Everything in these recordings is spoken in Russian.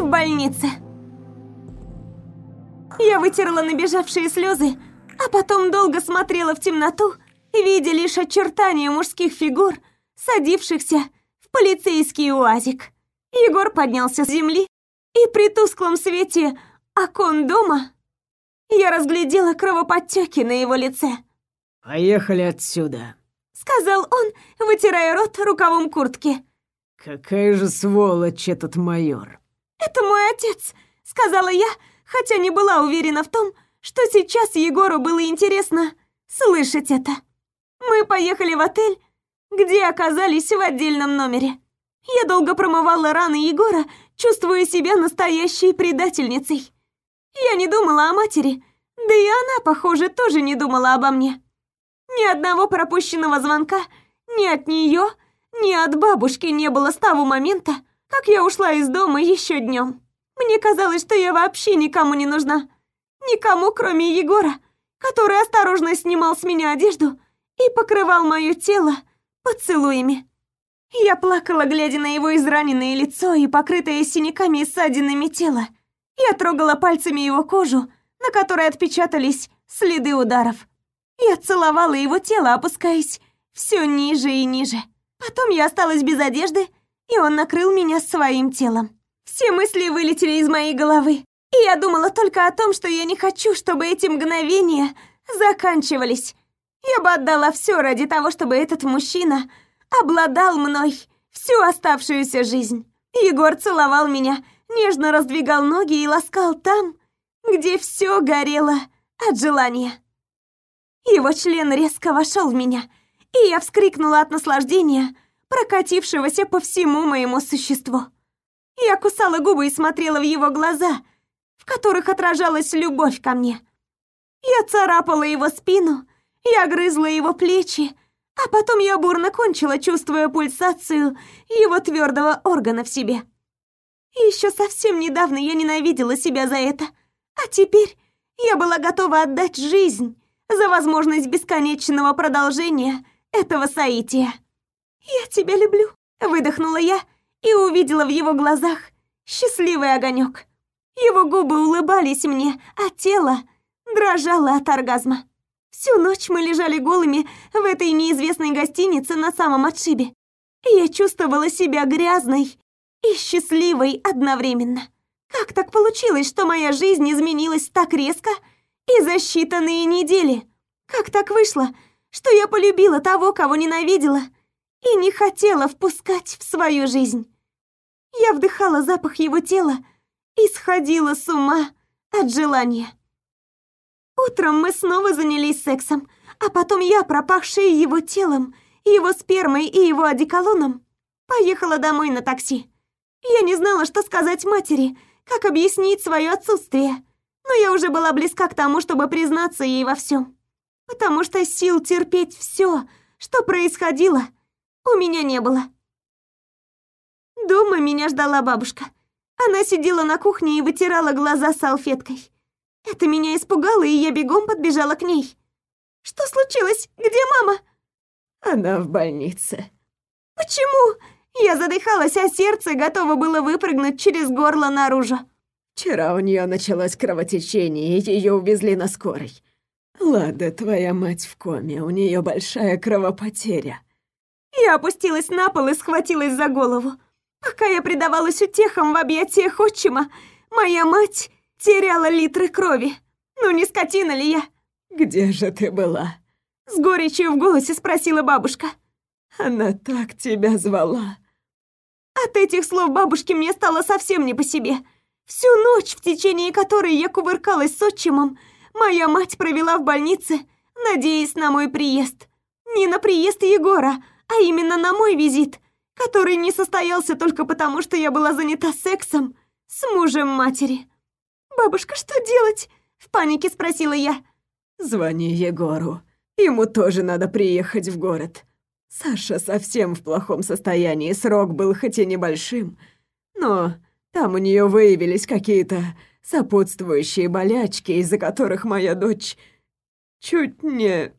в больнице. Я вытерла набежавшие слезы, а потом долго смотрела в темноту, видя лишь очертания мужских фигур, садившихся в полицейский уазик. Егор поднялся с земли, и при тусклом свете окон дома я разглядела кровоподтеки на его лице. «Поехали отсюда», — сказал он, вытирая рот рукавом куртки. «Какая же сволочь этот майор!» «Это мой отец», — сказала я, хотя не была уверена в том, что сейчас Егору было интересно слышать это. Мы поехали в отель, где оказались в отдельном номере. Я долго промывала раны Егора, чувствуя себя настоящей предательницей. Я не думала о матери, да и она, похоже, тоже не думала обо мне. Ни одного пропущенного звонка ни от нее, ни от бабушки не было с того момента, как я ушла из дома еще днем. Мне казалось, что я вообще никому не нужна. Никому, кроме Егора, который осторожно снимал с меня одежду и покрывал мое тело поцелуями. Я плакала, глядя на его израненное лицо и покрытое синяками и ссадинами тело. Я трогала пальцами его кожу, на которой отпечатались следы ударов. Я целовала его тело, опускаясь все ниже и ниже. Потом я осталась без одежды, и он накрыл меня своим телом. Все мысли вылетели из моей головы, и я думала только о том, что я не хочу, чтобы эти мгновения заканчивались. Я бы отдала все ради того, чтобы этот мужчина обладал мной всю оставшуюся жизнь. Егор целовал меня, нежно раздвигал ноги и ласкал там, где все горело от желания. Его член резко вошел в меня, и я вскрикнула от наслаждения, прокатившегося по всему моему существу. Я кусала губы и смотрела в его глаза, в которых отражалась любовь ко мне. Я царапала его спину, я грызла его плечи, а потом я бурно кончила, чувствуя пульсацию его твердого органа в себе. Еще совсем недавно я ненавидела себя за это, а теперь я была готова отдать жизнь за возможность бесконечного продолжения этого соития. «Я тебя люблю», — выдохнула я и увидела в его глазах счастливый огонек. Его губы улыбались мне, а тело дрожало от оргазма. Всю ночь мы лежали голыми в этой неизвестной гостинице на самом отшибе. Я чувствовала себя грязной и счастливой одновременно. Как так получилось, что моя жизнь изменилась так резко и за считанные недели? Как так вышло, что я полюбила того, кого ненавидела, и не хотела впускать в свою жизнь? Я вдыхала запах его тела и сходила с ума от желания. Утром мы снова занялись сексом, а потом я, пропахшая его телом, его спермой и его одеколоном, поехала домой на такси. Я не знала, что сказать матери, как объяснить свое отсутствие, но я уже была близка к тому, чтобы признаться ей во всем, потому что сил терпеть все, что происходило, у меня не было. Дома меня ждала бабушка. Она сидела на кухне и вытирала глаза салфеткой. Это меня испугало, и я бегом подбежала к ней. «Что случилось? Где мама?» «Она в больнице». «Почему?» Я задыхалась, а сердце готово было выпрыгнуть через горло наружу. Вчера у нее началось кровотечение, и ее увезли на скорой. Лада, твоя мать в коме, у нее большая кровопотеря. Я опустилась на пол и схватилась за голову. Пока я предавалась утехам в объятиях отчима, моя мать теряла литры крови. Ну не скотина ли я? Где же ты была? С горечью в голосе спросила бабушка. Она так тебя звала. От этих слов бабушки мне стало совсем не по себе. Всю ночь, в течение которой я кувыркалась с отчимом, моя мать провела в больнице, надеясь на мой приезд. Не на приезд Егора, а именно на мой визит, который не состоялся только потому, что я была занята сексом с мужем матери. «Бабушка, что делать?» — в панике спросила я. «Звони Егору. Ему тоже надо приехать в город. Саша совсем в плохом состоянии, срок был хоть и небольшим, но там у нее выявились какие-то сопутствующие болячки, из-за которых моя дочь чуть не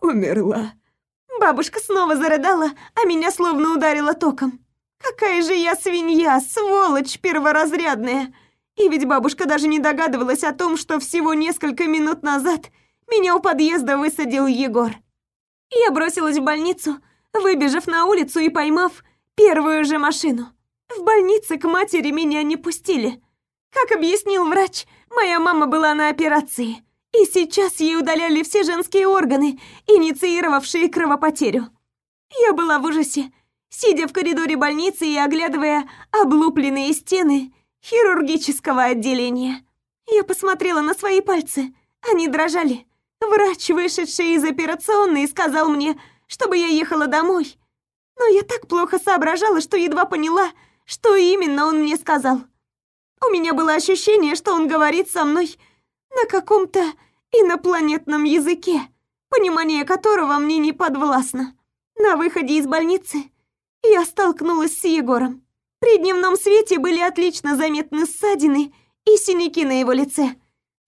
умерла». Бабушка снова зарыдала, а меня словно ударила током. Какая же я свинья, сволочь перворазрядная! И ведь бабушка даже не догадывалась о том, что всего несколько минут назад меня у подъезда высадил Егор. Я бросилась в больницу, выбежав на улицу и поймав первую же машину. В больнице к матери меня не пустили. Как объяснил врач, моя мама была на операции, и сейчас ей удаляли все женские органы, инициировавшие кровопотерю. Я была в ужасе, сидя в коридоре больницы и оглядывая облупленные стены хирургического отделения. Я посмотрела на свои пальцы, они дрожали. Врач, вышедший из операционной, сказал мне, чтобы я ехала домой. Но я так плохо соображала, что едва поняла, что именно он мне сказал. У меня было ощущение, что он говорит со мной на каком-то инопланетном языке, понимание которого мне не подвластно. На выходе из больницы я столкнулась с Егором. При дневном свете были отлично заметны ссадины и синяки на его лице.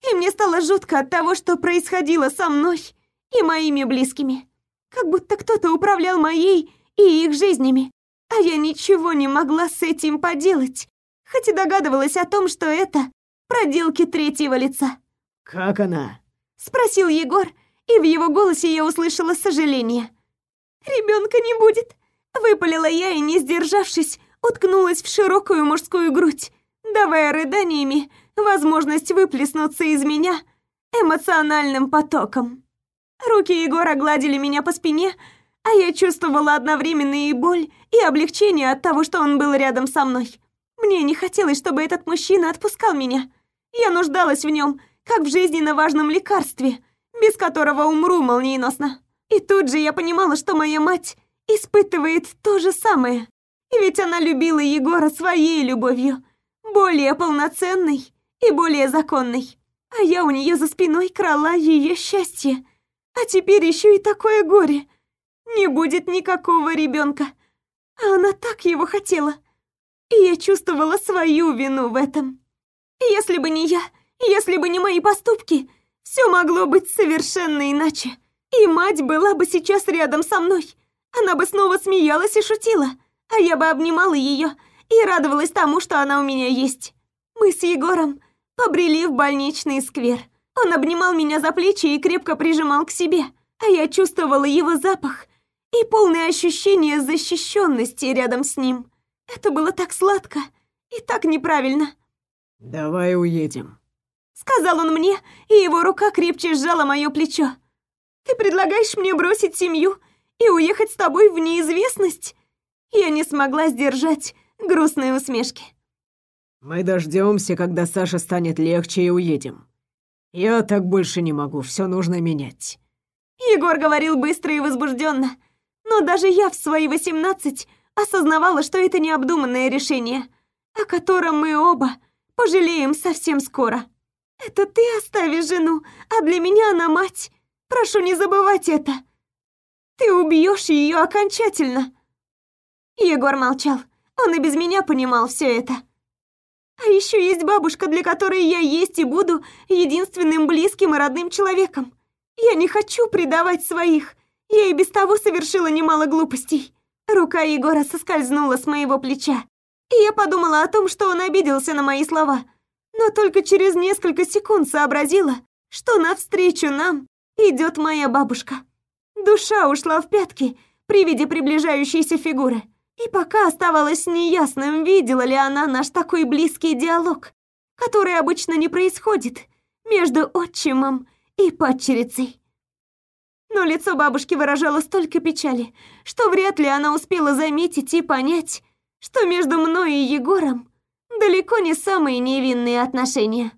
И мне стало жутко от того, что происходило со мной и моими близкими. Как будто кто-то управлял моей и их жизнями. А я ничего не могла с этим поделать, хоть и догадывалась о том, что это проделки третьего лица. «Как она?» — спросил Егор, и в его голосе я услышала сожаление. «Ребенка не будет», — выпалила я и, не сдержавшись, уткнулась в широкую мужскую грудь, давая рыданиями возможность выплеснуться из меня эмоциональным потоком. Руки Егора гладили меня по спине, а я чувствовала одновременно и боль, и облегчение от того, что он был рядом со мной. Мне не хотелось, чтобы этот мужчина отпускал меня. Я нуждалась в нем, как в жизненно важном лекарстве, без которого умру молниеносно. И тут же я понимала, что моя мать испытывает то же самое. Ведь она любила Егора своей любовью, более полноценной и более законной. А я у нее за спиной крала ее счастье. А теперь еще и такое горе. Не будет никакого ребенка. А она так его хотела. И я чувствовала свою вину в этом. Если бы не я, если бы не мои поступки, все могло быть совершенно иначе. И мать была бы сейчас рядом со мной. Она бы снова смеялась и шутила, а я бы обнимала ее и радовалась тому, что она у меня есть. Мы с Егором побрели в больничный сквер. Он обнимал меня за плечи и крепко прижимал к себе, а я чувствовала его запах и полное ощущение защищенности рядом с ним. Это было так сладко и так неправильно. «Давай уедем», — сказал он мне, и его рука крепче сжала мое плечо. «Ты предлагаешь мне бросить семью и уехать с тобой в неизвестность?» Я не смогла сдержать грустные усмешки. «Мы дождемся, когда Саша станет легче и уедем. Я так больше не могу, все нужно менять». Егор говорил быстро и возбужденно, но даже я в свои восемнадцать осознавала, что это необдуманное решение, о котором мы оба пожалеем совсем скоро. Это ты оставишь жену, а для меня она мать. Прошу не забывать это. Ты убьешь ее окончательно. Егор молчал. Он и без меня понимал все это. А еще есть бабушка, для которой я есть и буду единственным близким и родным человеком. Я не хочу предавать своих. Я и без того совершила немало глупостей. Рука Егора соскользнула с моего плеча, и я подумала о том, что он обиделся на мои слова. Но только через несколько секунд сообразила, что навстречу нам идет моя бабушка. Душа ушла в пятки при виде приближающейся фигуры. И пока оставалось неясным, видела ли она наш такой близкий диалог, который обычно не происходит между отчимом и падчерицей. Но лицо бабушки выражало столько печали, что вряд ли она успела заметить и понять, что между мной и Егором далеко не самые невинные отношения.